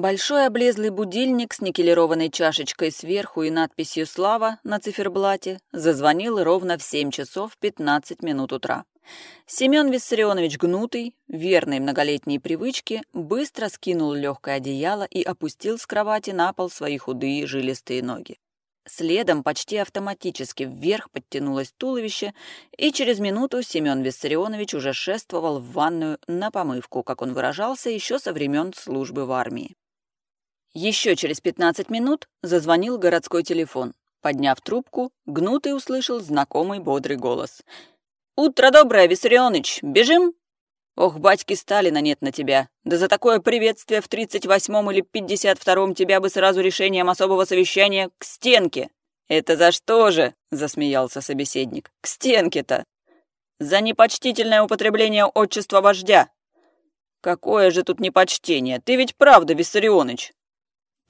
Большой облезлый будильник с никелированной чашечкой сверху и надписью «Слава» на циферблате зазвонил ровно в 7 часов 15 минут утра. Семен Виссарионович Гнутый, верной многолетней привычке, быстро скинул легкое одеяло и опустил с кровати на пол свои худые жилистые ноги. Следом почти автоматически вверх подтянулось туловище, и через минуту Семен Виссарионович уже шествовал в ванную на помывку, как он выражался, еще со времен службы в армии. Еще через 15 минут зазвонил городской телефон. Подняв трубку, Гнутый услышал знакомый бодрый голос. «Утро доброе, Виссарионыч! Бежим?» «Ох, батьки Сталина нет на тебя! Да за такое приветствие в 38-м или 52-м тебя бы сразу решением особого совещания к стенке!» «Это за что же?» — засмеялся собеседник. «К стенке-то!» «За непочтительное употребление отчества вождя!» «Какое же тут непочтение! Ты ведь правда, Виссарионыч!»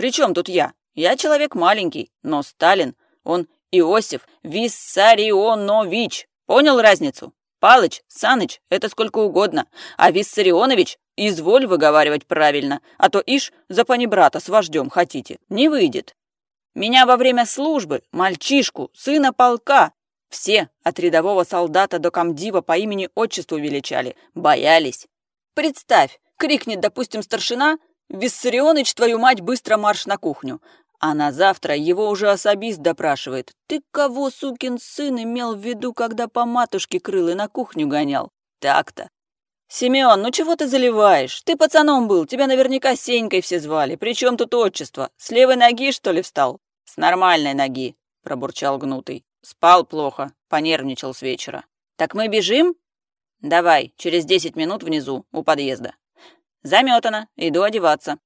«При чем тут я? Я человек маленький, но Сталин, он Иосиф Виссарионович. Понял разницу? Палыч, Саныч, это сколько угодно. А Виссарионович, изволь выговаривать правильно, а то ишь за панибрата с вождем хотите. Не выйдет. Меня во время службы, мальчишку, сына полка, все, от рядового солдата до комдива по имени-отчеству величали, боялись. Представь, крикнет, допустим, старшина, «Виссарионыч, твою мать, быстро марш на кухню!» А на завтра его уже особист допрашивает. «Ты кого, сукин сын, имел в виду, когда по матушке крыл и на кухню гонял?» «Так-то». «Семен, ну чего ты заливаешь? Ты пацаном был, тебя наверняка Сенькой все звали. Причем тут отчество? С левой ноги, что ли, встал?» «С нормальной ноги», — пробурчал гнутый. «Спал плохо, понервничал с вечера». «Так мы бежим?» «Давай, через десять минут внизу, у подъезда». «Заметано. Иду одеваться».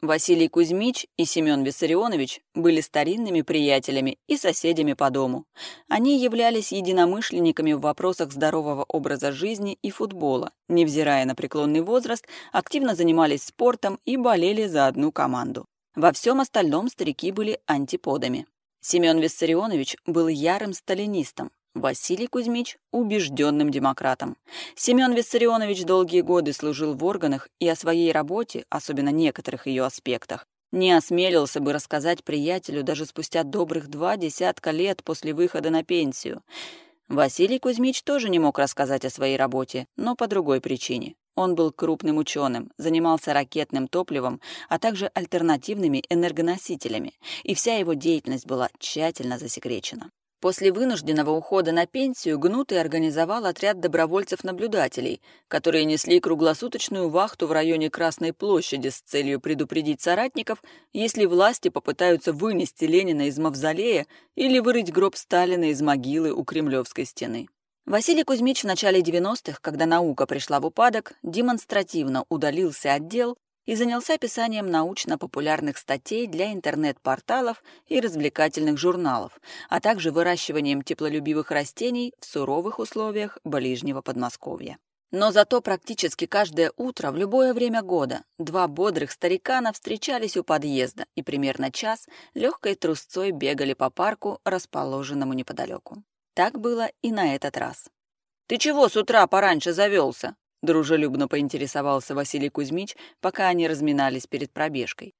Василий Кузьмич и Семен Виссарионович были старинными приятелями и соседями по дому. Они являлись единомышленниками в вопросах здорового образа жизни и футбола, невзирая на преклонный возраст, активно занимались спортом и болели за одну команду. Во всем остальном старики были антиподами. Семен Виссарионович был ярым сталинистом, Василий Кузьмич – убежденным демократом. Семен Виссарионович долгие годы служил в органах и о своей работе, особенно некоторых ее аспектах, не осмелился бы рассказать приятелю даже спустя добрых два десятка лет после выхода на пенсию. Василий Кузьмич тоже не мог рассказать о своей работе, но по другой причине. Он был крупным ученым, занимался ракетным топливом, а также альтернативными энергоносителями, и вся его деятельность была тщательно засекречена. После вынужденного ухода на пенсию Гнутый организовал отряд добровольцев-наблюдателей, которые несли круглосуточную вахту в районе Красной площади с целью предупредить соратников, если власти попытаются вынести Ленина из мавзолея или вырыть гроб Сталина из могилы у Кремлевской стены. Василий Кузьмич в начале 90-х, когда наука пришла в упадок, демонстративно удалился от дел и занялся писанием научно-популярных статей для интернет-порталов и развлекательных журналов, а также выращиванием теплолюбивых растений в суровых условиях ближнего Подмосковья. Но зато практически каждое утро в любое время года два бодрых старикана встречались у подъезда и примерно час легкой трусцой бегали по парку, расположенному неподалеку. Так было и на этот раз. «Ты чего с утра пораньше завелся?» Дружелюбно поинтересовался Василий Кузьмич, пока они разминались перед пробежкой.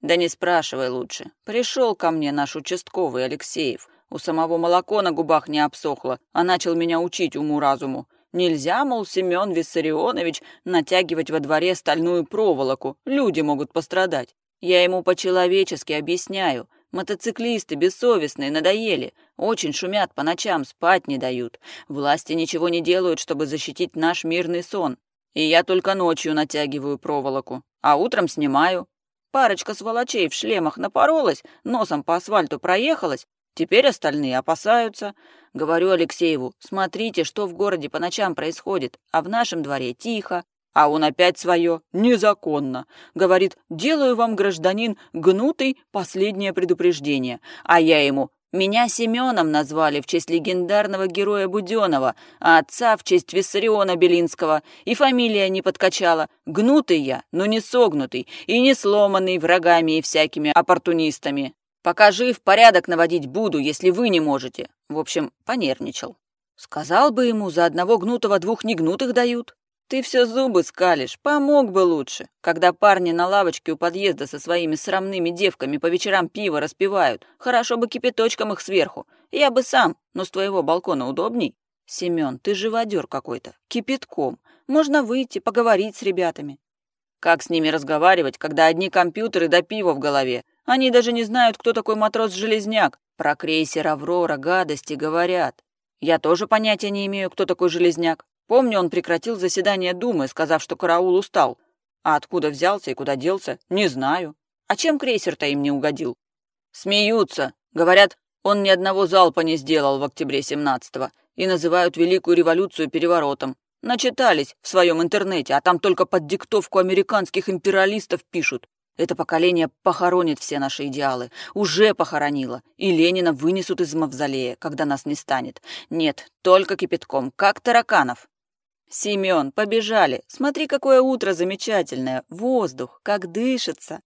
«Да не спрашивай лучше. Пришел ко мне наш участковый Алексеев. У самого молоко на губах не обсохло, а начал меня учить уму-разуму. Нельзя, мол, Семен Виссарионович, натягивать во дворе стальную проволоку. Люди могут пострадать. Я ему по-человечески объясняю. Мотоциклисты бессовестные надоели, очень шумят по ночам, спать не дают. Власти ничего не делают, чтобы защитить наш мирный сон. И я только ночью натягиваю проволоку, а утром снимаю. Парочка сволочей в шлемах напоролась, носом по асфальту проехалась, теперь остальные опасаются. Говорю Алексееву, смотрите, что в городе по ночам происходит, а в нашем дворе тихо. А он опять свое. Незаконно. Говорит, делаю вам, гражданин, гнутый последнее предупреждение. А я ему, меня Семеном назвали в честь легендарного героя Буденова, а отца в честь Виссариона Белинского. И фамилия не подкачала. Гнутый я, но не согнутый, и не сломанный врагами и всякими оппортунистами. Пока жив, порядок наводить буду, если вы не можете. В общем, понервничал. Сказал бы ему, за одного гнутого двух негнутых дают. Ты все зубы скалишь, помог бы лучше. Когда парни на лавочке у подъезда со своими срамными девками по вечерам пиво распивают, хорошо бы кипяточком их сверху. Я бы сам, но с твоего балкона удобней. Семен, ты живодер какой-то, кипятком. Можно выйти, поговорить с ребятами. Как с ними разговаривать, когда одни компьютеры да пиво в голове? Они даже не знают, кто такой матрос-железняк. Про крейсер «Аврора» гадости говорят. Я тоже понятия не имею, кто такой Железняк. Помню, он прекратил заседание Думы, сказав, что караул устал. А откуда взялся и куда делся, не знаю. А чем крейсер-то им не угодил? Смеются. Говорят, он ни одного залпа не сделал в октябре 17-го и называют Великую революцию переворотом. Начитались в своем интернете, а там только под диктовку американских империалистов пишут. Это поколение похоронит все наши идеалы. Уже похоронило. И Ленина вынесут из мавзолея, когда нас не станет. Нет, только кипятком, как тараканов. Семен, побежали. Смотри, какое утро замечательное. Воздух, как дышится.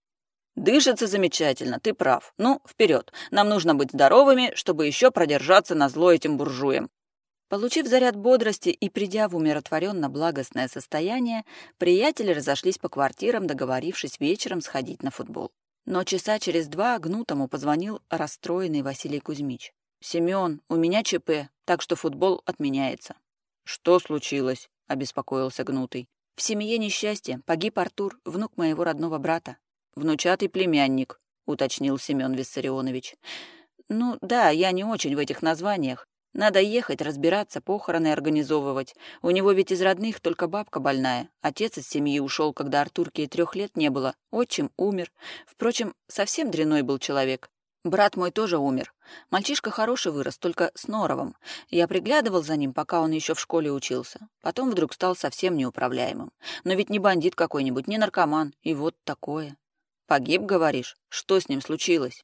Дышится замечательно, ты прав. Ну, вперед. Нам нужно быть здоровыми, чтобы еще продержаться на зло этим буржуям. Получив заряд бодрости и придя в умиротворенно-благостное состояние, приятели разошлись по квартирам, договорившись вечером сходить на футбол. Но часа через два Гнутому позвонил расстроенный Василий Кузьмич. «Семён, у меня ЧП, так что футбол отменяется». «Что случилось?» — обеспокоился Гнутый. «В семье несчастье. Погиб Артур, внук моего родного брата». «Внучатый племянник», — уточнил Семён Виссарионович. «Ну да, я не очень в этих названиях. Надо ехать, разбираться, похороны организовывать. У него ведь из родных только бабка больная. Отец из семьи ушел, когда Артурке и трех лет не было. Отчим умер. Впрочем, совсем дряной был человек. Брат мой тоже умер. Мальчишка хороший вырос, только с норовом. Я приглядывал за ним, пока он еще в школе учился. Потом вдруг стал совсем неуправляемым. Но ведь не бандит какой-нибудь, не наркоман. И вот такое. Погиб, говоришь? Что с ним случилось?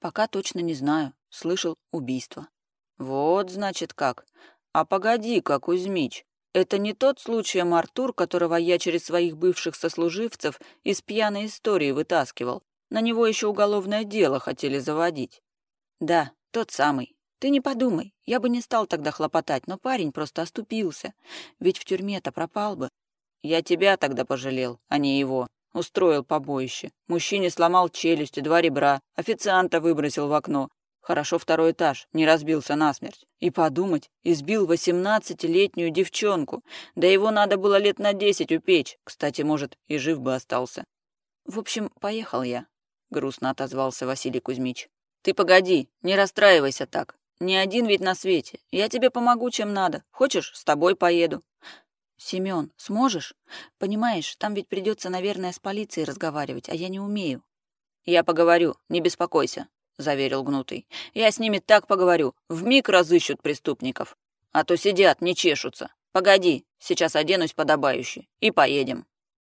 Пока точно не знаю. Слышал убийство. «Вот, значит, как. А погоди-ка, Кузьмич, это не тот случаем Артур, которого я через своих бывших сослуживцев из пьяной истории вытаскивал. На него еще уголовное дело хотели заводить». «Да, тот самый. Ты не подумай, я бы не стал тогда хлопотать, но парень просто оступился. Ведь в тюрьме-то пропал бы. Я тебя тогда пожалел, а не его. Устроил побоище. Мужчине сломал челюсть и два ребра, официанта выбросил в окно, Хорошо второй этаж, не разбился насмерть. И подумать, избил восемнадцатилетнюю девчонку. Да его надо было лет на десять упечь. Кстати, может, и жив бы остался. В общем, поехал я, — грустно отозвался Василий Кузьмич. Ты погоди, не расстраивайся так. Не один ведь на свете. Я тебе помогу, чем надо. Хочешь, с тобой поеду. Семён, сможешь? Понимаешь, там ведь придется, наверное, с полицией разговаривать, а я не умею. Я поговорю, не беспокойся. — заверил Гнутый. «Я с ними так поговорю. Вмиг разыщут преступников. А то сидят, не чешутся. Погоди, сейчас оденусь подобающе. И поедем».